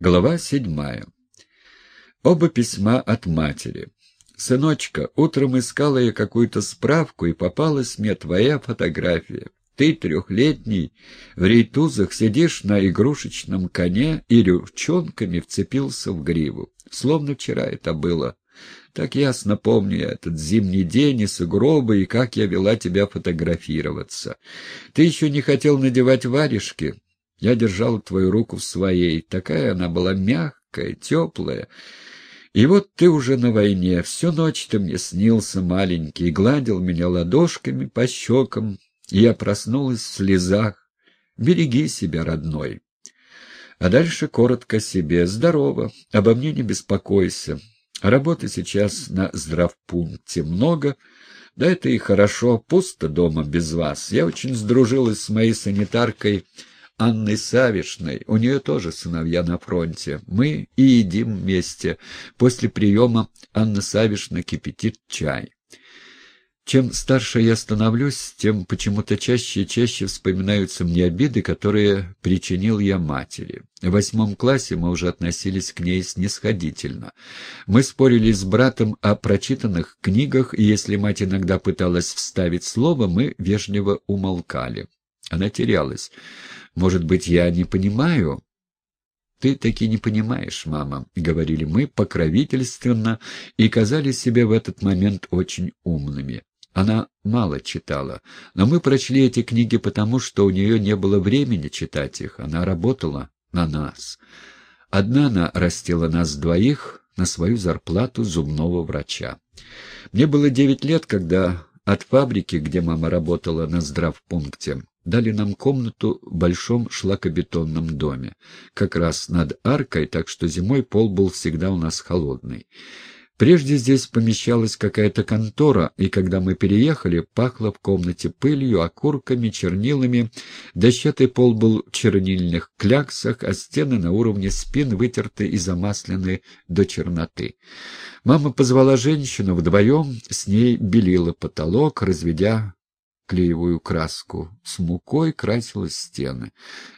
Глава седьмая. Оба письма от матери. «Сыночка, утром искала я какую-то справку, и попалась мне твоя фотография. Ты, трехлетний, в рейтузах сидишь на игрушечном коне и рючонками вцепился в гриву. Словно вчера это было. Так ясно помню я этот зимний день и сугробы, и как я вела тебя фотографироваться. Ты еще не хотел надевать варежки, я держал твою руку в своей, такая она была мягкая, теплая. И вот ты уже на войне, всю ночь ты мне снился маленький, гладил меня ладошками по щекам, и я проснулась в слезах. Береги себя, родной. А дальше коротко себе. Здорово, обо мне не беспокойся. Работы сейчас на здравпункте много, да это и хорошо, пусто дома без вас. Я очень сдружилась с моей санитаркой Анной Савишной. У нее тоже сыновья на фронте. Мы и едим вместе. После приема Анна Савишна кипятит чай. Чем старше я становлюсь, тем почему-то чаще и чаще вспоминаются мне обиды, которые причинил я матери. В восьмом классе мы уже относились к ней снисходительно. Мы спорили с братом о прочитанных книгах, и если мать иногда пыталась вставить слово, мы вежливо умолкали. Она терялась. Может быть, я не понимаю? «Ты таки не понимаешь, мама», — говорили мы покровительственно и казались себе в этот момент очень умными. Она мало читала, но мы прочли эти книги потому, что у нее не было времени читать их. Она работала на нас. Одна она растила нас двоих на свою зарплату зубного врача. Мне было девять лет, когда от фабрики, где мама работала на здравпункте, дали нам комнату в большом шлакобетонном доме, как раз над аркой, так что зимой пол был всегда у нас холодный. Прежде здесь помещалась какая-то контора, и когда мы переехали, пахло в комнате пылью, окурками, чернилами, дощатый пол был в чернильных кляксах, а стены на уровне спин вытерты и замаслены до черноты. Мама позвала женщину, вдвоем с ней белила потолок, разведя клеевую краску. С мукой красила стены.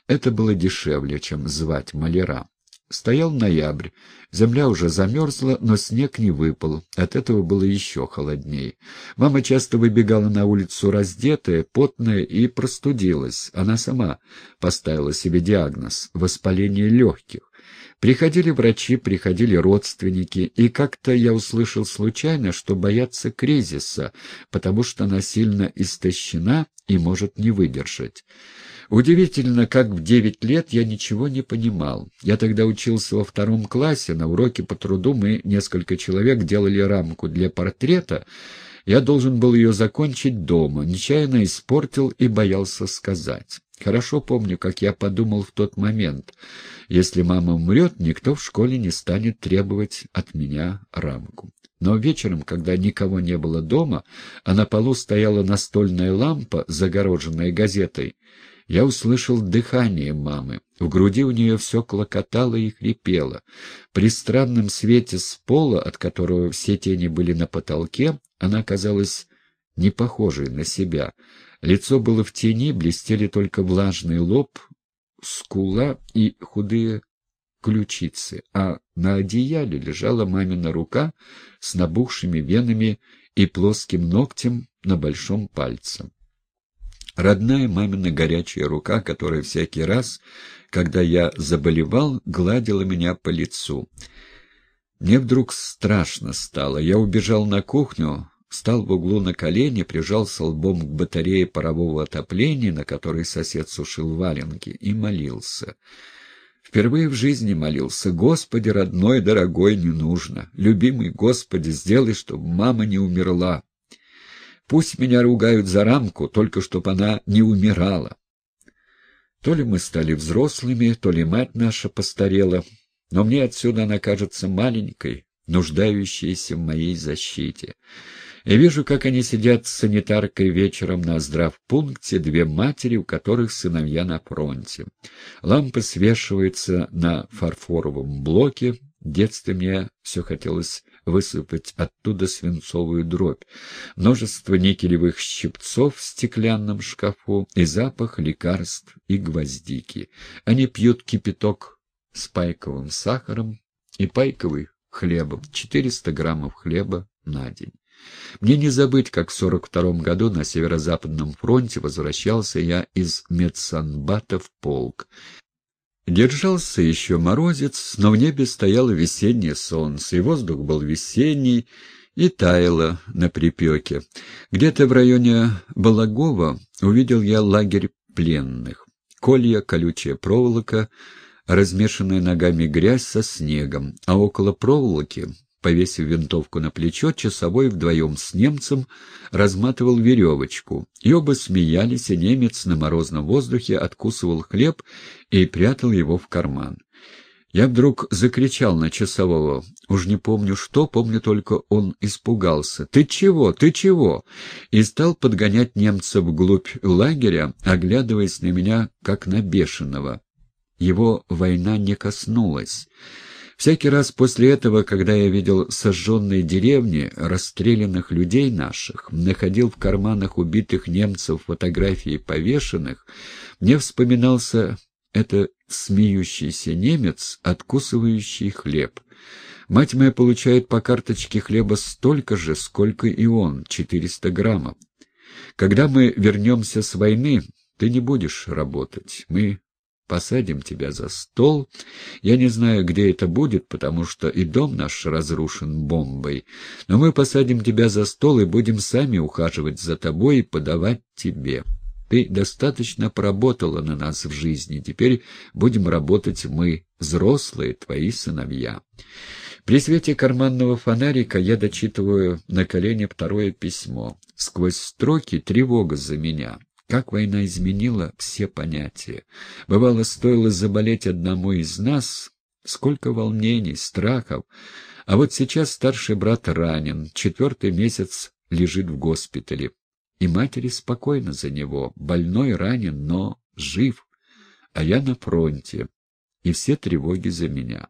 Это было дешевле, чем звать маляра. Стоял ноябрь. Земля уже замерзла, но снег не выпал. От этого было еще холоднее. Мама часто выбегала на улицу раздетая, потная и простудилась. Она сама поставила себе диагноз — воспаление легких. Приходили врачи, приходили родственники, и как-то я услышал случайно, что боятся кризиса, потому что она сильно истощена и может не выдержать. Удивительно, как в девять лет я ничего не понимал. Я тогда учился во втором классе, на уроке по труду мы, несколько человек, делали рамку для портрета, я должен был ее закончить дома, нечаянно испортил и боялся сказать. Хорошо помню, как я подумал в тот момент. Если мама умрет, никто в школе не станет требовать от меня рамку. Но вечером, когда никого не было дома, а на полу стояла настольная лампа, загороженная газетой, я услышал дыхание мамы. В груди у нее все клокотало и хрипело. При странном свете с пола, от которого все тени были на потолке, она казалась не похожей на себя. Лицо было в тени, блестели только влажный лоб, скула и худые ключицы, а на одеяле лежала мамина рука с набухшими венами и плоским ногтем на большом пальце. Родная мамина горячая рука, которая всякий раз, когда я заболевал, гладила меня по лицу. Мне вдруг страшно стало. Я убежал на кухню, встал в углу на колени, прижался лбом к батарее парового отопления, на которой сосед сушил валенки, и молился. Впервые в жизни молился. «Господи, родной, дорогой, не нужно. Любимый Господи, сделай, чтобы мама не умерла. Пусть меня ругают за рамку, только чтобы она не умирала. То ли мы стали взрослыми, то ли мать наша постарела, но мне отсюда она кажется маленькой, нуждающейся в моей защите. Я вижу, как они сидят с санитаркой вечером на здравпункте, две матери, у которых сыновья на фронте. Лампа свешивается на фарфоровом блоке. В детстве мне все хотелось высыпать оттуда свинцовую дробь, множество никелевых щипцов в стеклянном шкафу и запах лекарств и гвоздики. Они пьют кипяток с пайковым сахаром и пайковый хлебом, 400 граммов хлеба на день. Мне не забыть, как в 42 году на Северо-Западном фронте возвращался я из медсанбата в полк. Держался еще морозец, но в небе стояло весеннее солнце, и воздух был весенний, и таяло на припеке. Где-то в районе Балагова увидел я лагерь пленных. Колья, колючая проволока, размешанная ногами грязь со снегом, а около проволоки Повесив винтовку на плечо, часовой вдвоем с немцем разматывал веревочку, и оба смеялись, и немец на морозном воздухе откусывал хлеб и прятал его в карман. Я вдруг закричал на часового. Уж не помню что, помню только он испугался. «Ты чего? Ты чего?» И стал подгонять немца вглубь лагеря, оглядываясь на меня, как на бешеного. Его война не коснулась. Всякий раз после этого, когда я видел сожженные деревни, расстрелянных людей наших, находил в карманах убитых немцев фотографии повешенных, мне вспоминался это смеющийся немец, откусывающий хлеб. Мать моя получает по карточке хлеба столько же, сколько и он, 400 граммов. Когда мы вернемся с войны, ты не будешь работать. Мы посадим тебя за стол. Я не знаю, где это будет, потому что и дом наш разрушен бомбой. Но мы посадим тебя за стол и будем сами ухаживать за тобой и подавать тебе. Ты достаточно поработала на нас в жизни, теперь будем работать мы, взрослые, твои сыновья. При свете карманного фонарика я дочитываю на колени второе письмо. Сквозь строки тревога за меня. Как война изменила все понятия. Бывало, стоило заболеть одному из нас, сколько волнений, страхов. А вот сейчас старший брат ранен, четвертый месяц лежит в госпитале. И матери спокойно за него, больной ранен, но жив. А я на фронте, и все тревоги за меня.